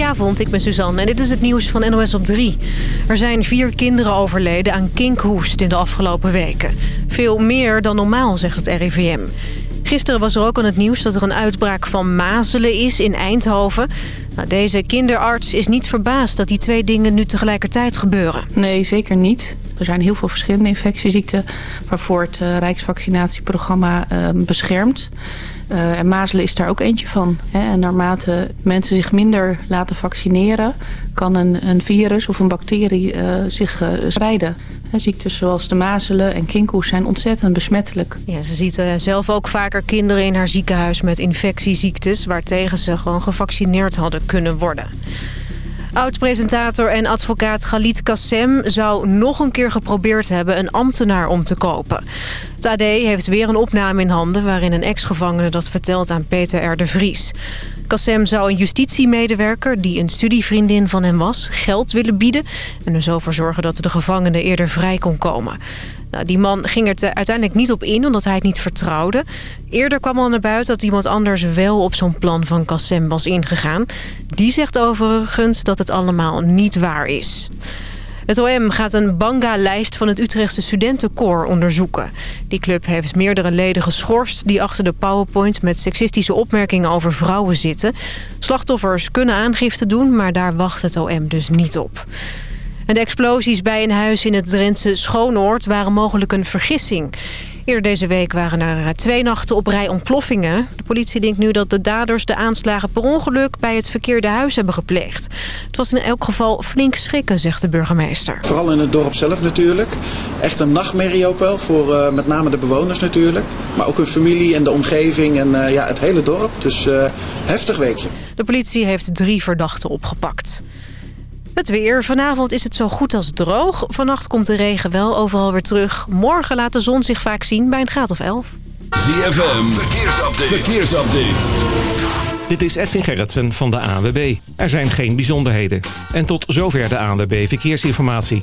Goedenavond, ik ben Suzanne en dit is het nieuws van NOS op 3. Er zijn vier kinderen overleden aan kinkhoest in de afgelopen weken. Veel meer dan normaal, zegt het RIVM. Gisteren was er ook aan het nieuws dat er een uitbraak van mazelen is in Eindhoven. Nou, deze kinderarts is niet verbaasd dat die twee dingen nu tegelijkertijd gebeuren. Nee, zeker niet. Er zijn heel veel verschillende infectieziekten waarvoor het uh, Rijksvaccinatieprogramma uh, beschermt. Uh, en mazelen is daar ook eentje van. Hè. En naarmate mensen zich minder laten vaccineren... kan een, een virus of een bacterie uh, zich uh, spreiden. Ziektes zoals de mazelen en kinkhoest zijn ontzettend besmettelijk. Ja, ze ziet zelf ook vaker kinderen in haar ziekenhuis met infectieziektes... waartegen ze gewoon gevaccineerd hadden kunnen worden. Oud-presentator en advocaat Galit Kassem zou nog een keer geprobeerd hebben een ambtenaar om te kopen. Het AD heeft weer een opname in handen waarin een ex-gevangene dat vertelt aan Peter R. de Vries. Kassem zou een justitiemedewerker die een studievriendin van hem was geld willen bieden... en er zo voor zorgen dat de gevangene eerder vrij kon komen. Nou, die man ging er uiteindelijk niet op in omdat hij het niet vertrouwde. Eerder kwam al naar buiten dat iemand anders wel op zo'n plan van Kassem was ingegaan. Die zegt overigens dat het allemaal niet waar is. Het OM gaat een banga-lijst van het Utrechtse studentenkoor onderzoeken. Die club heeft meerdere leden geschorst die achter de PowerPoint met seksistische opmerkingen over vrouwen zitten. Slachtoffers kunnen aangifte doen, maar daar wacht het OM dus niet op. En de explosies bij een huis in het Drentse Schoonoord waren mogelijk een vergissing. Eerder deze week waren er twee nachten op rij ontploffingen. De politie denkt nu dat de daders de aanslagen per ongeluk bij het verkeerde huis hebben gepleegd. Het was in elk geval flink schrikken, zegt de burgemeester. Vooral in het dorp zelf natuurlijk. Echt een nachtmerrie ook wel, voor uh, met name de bewoners natuurlijk. Maar ook hun familie en de omgeving en uh, ja, het hele dorp. Dus uh, heftig weekje. De politie heeft drie verdachten opgepakt. Het weer. Vanavond is het zo goed als droog. Vannacht komt de regen wel overal weer terug. Morgen laat de zon zich vaak zien bij een graad of 11. ZFM. Verkeersupdate. Verkeersupdate. Dit is Edwin Gerritsen van de ANWB. Er zijn geen bijzonderheden. En tot zover de ANWB Verkeersinformatie.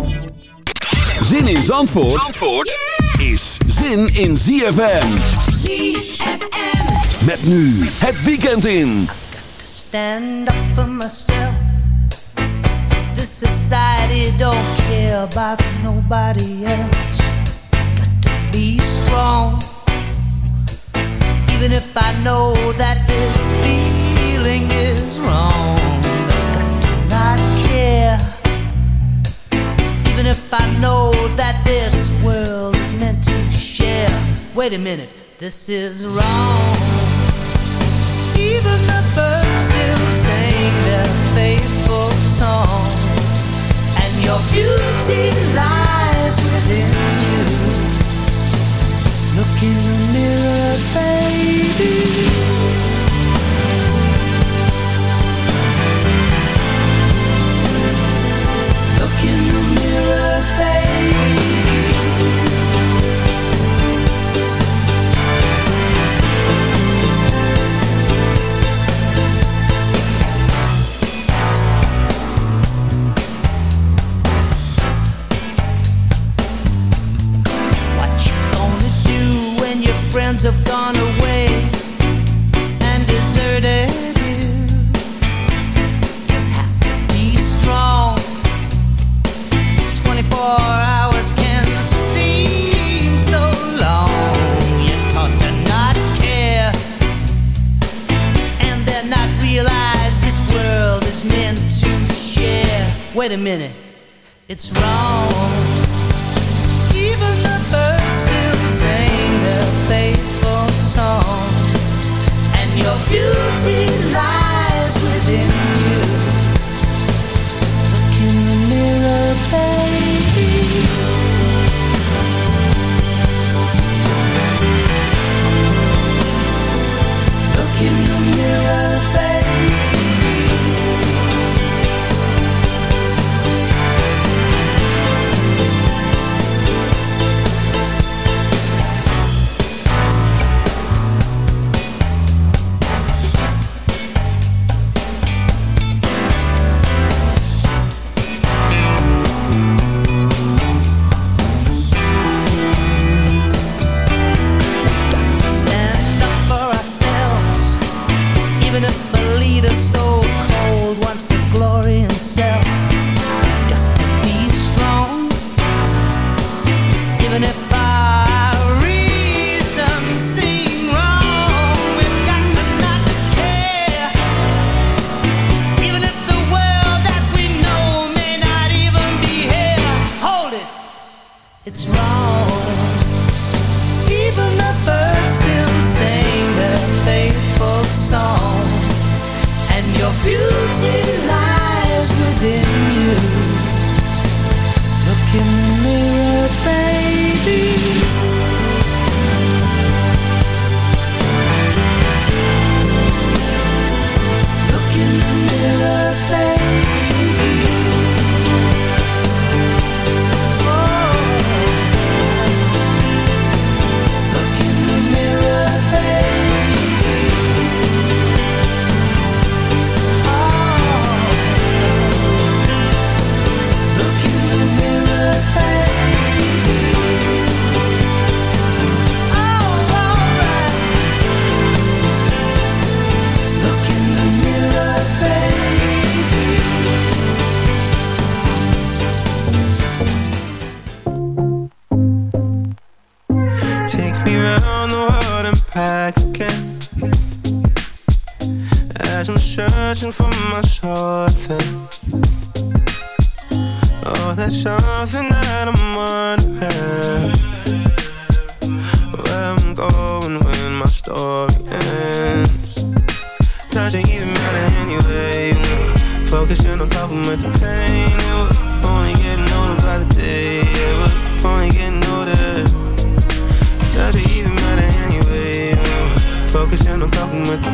Zin in Zandvoort, Zandvoort is zin in ZFM. ZFM. Met nu het weekend in. Stand up for myself. This society don't care about nobody else. Got to be strong. Even if I know that this feeling is wrong. Even if I know that this world is meant to share. Wait a minute, this is wrong. Even the birds still sing their faithful song. And your beauty lies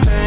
pain.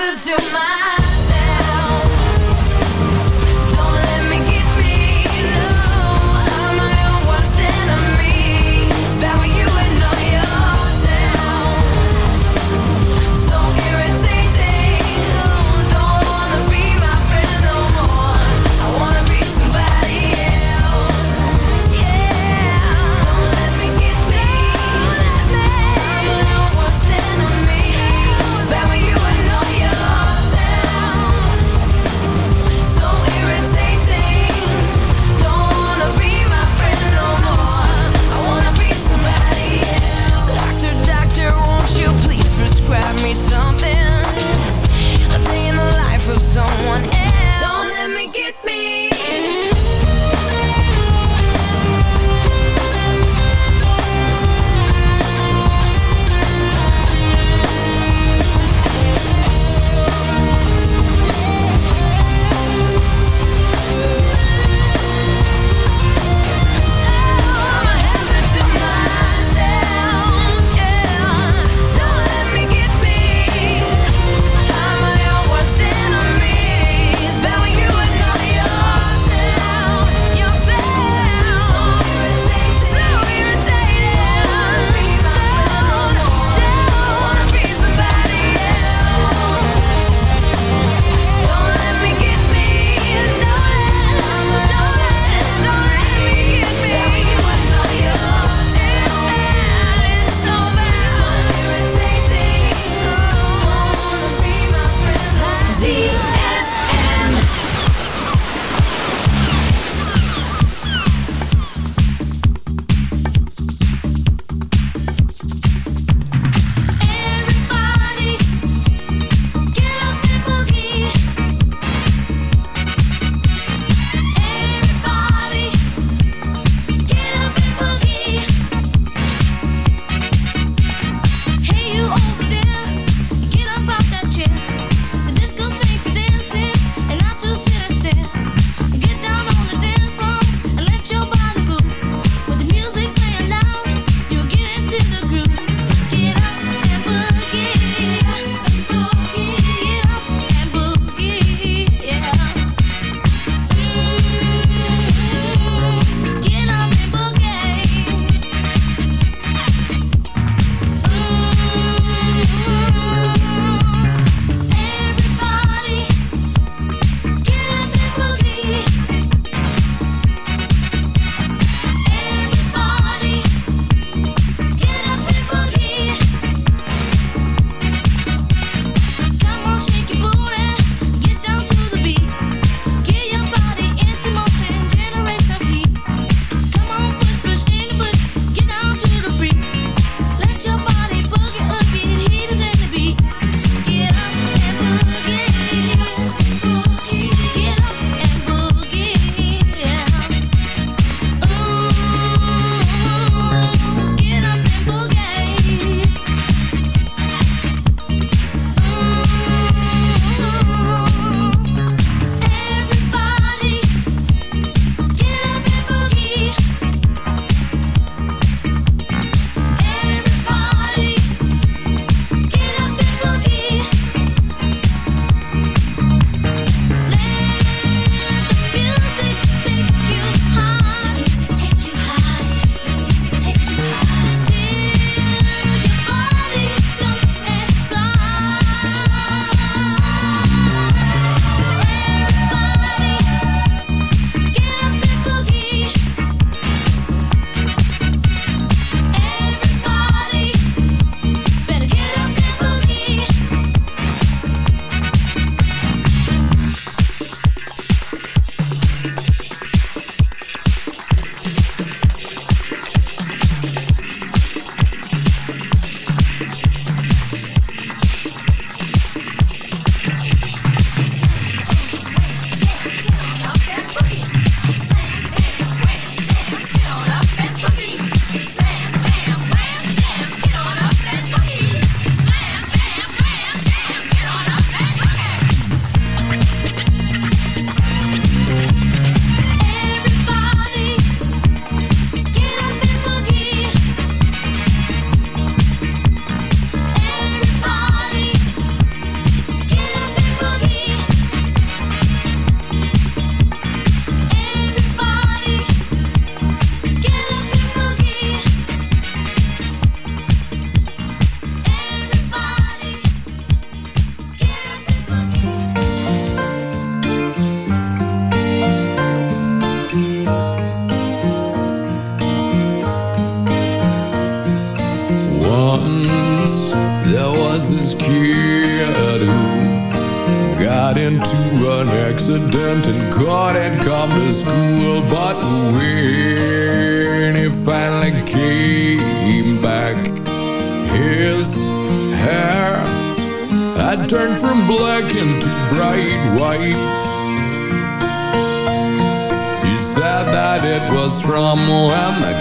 listen to my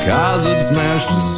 Cause it smashed his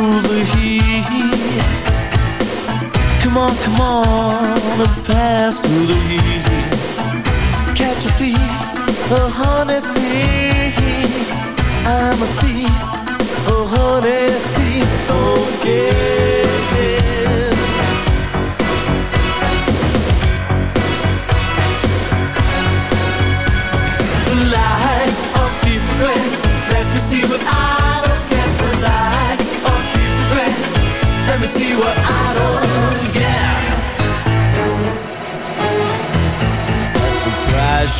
over here Come on, come on and pass through the heat. Catch a thief, a honey thief. I'm a thief, a honey thief, okay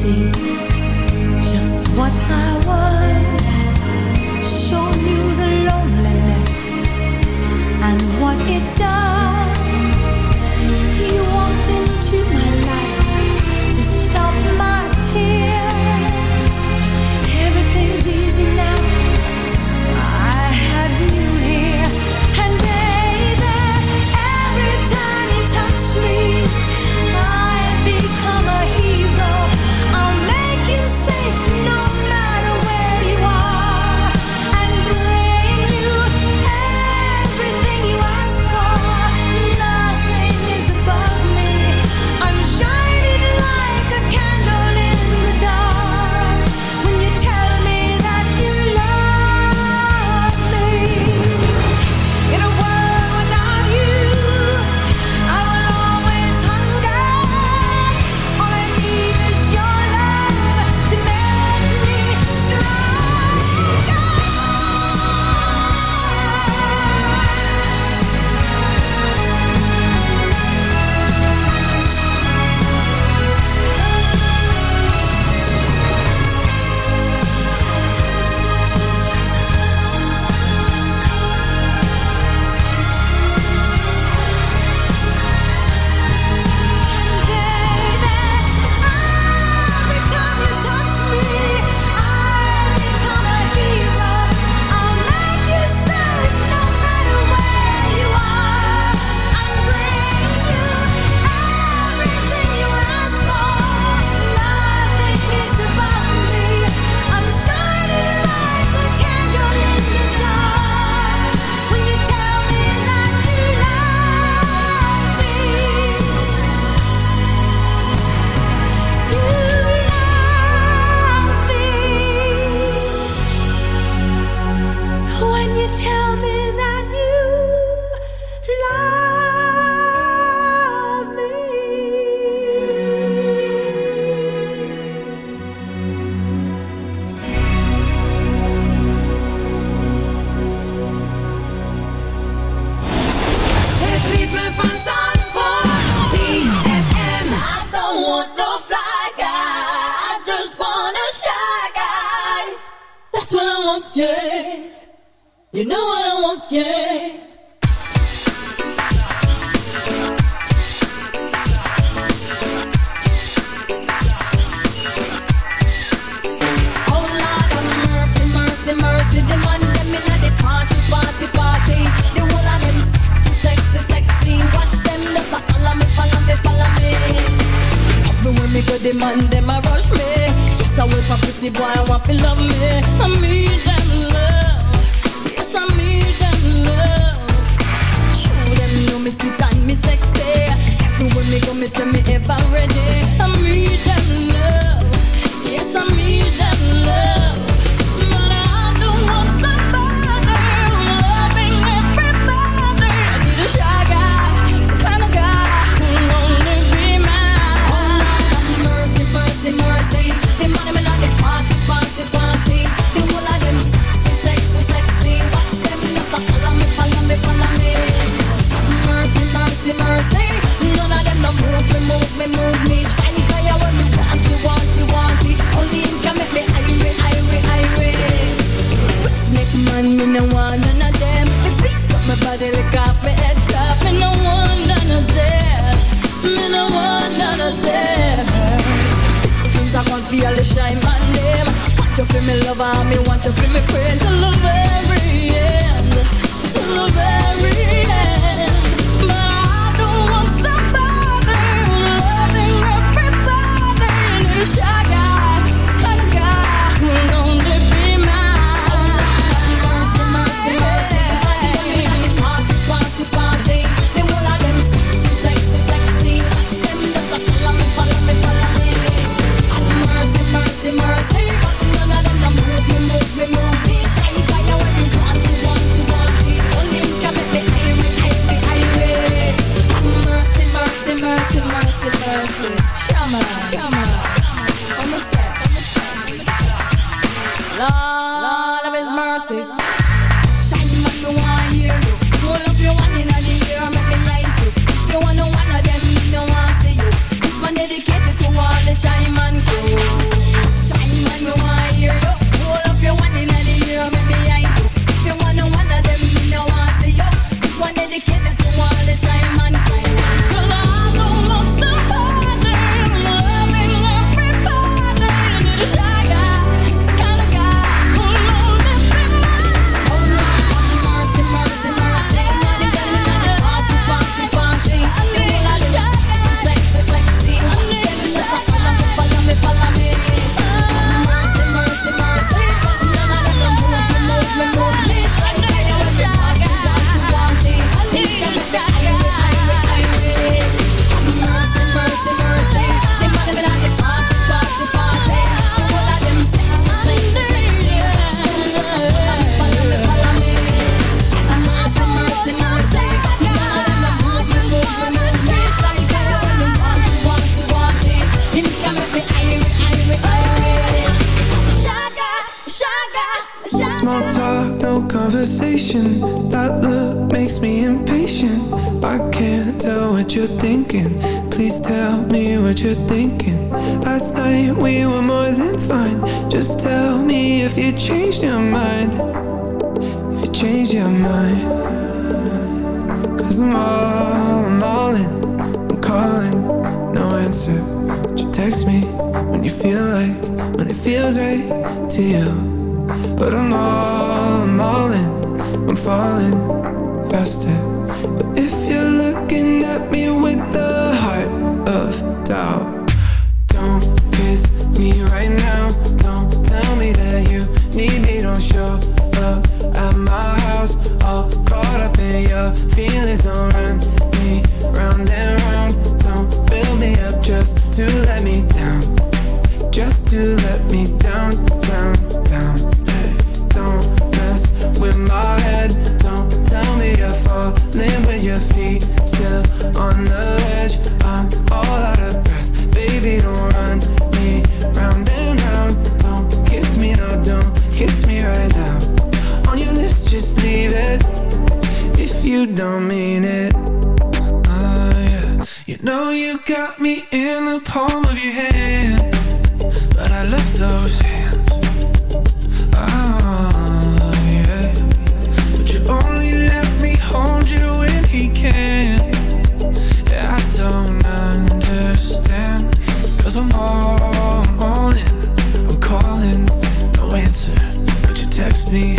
see just what I got me in the palm of your hand But I left those hands Oh, yeah. But you only let me hold you when he can. Yeah, I don't understand Cause I'm all, I'm all in I'm calling, no answer. But you text me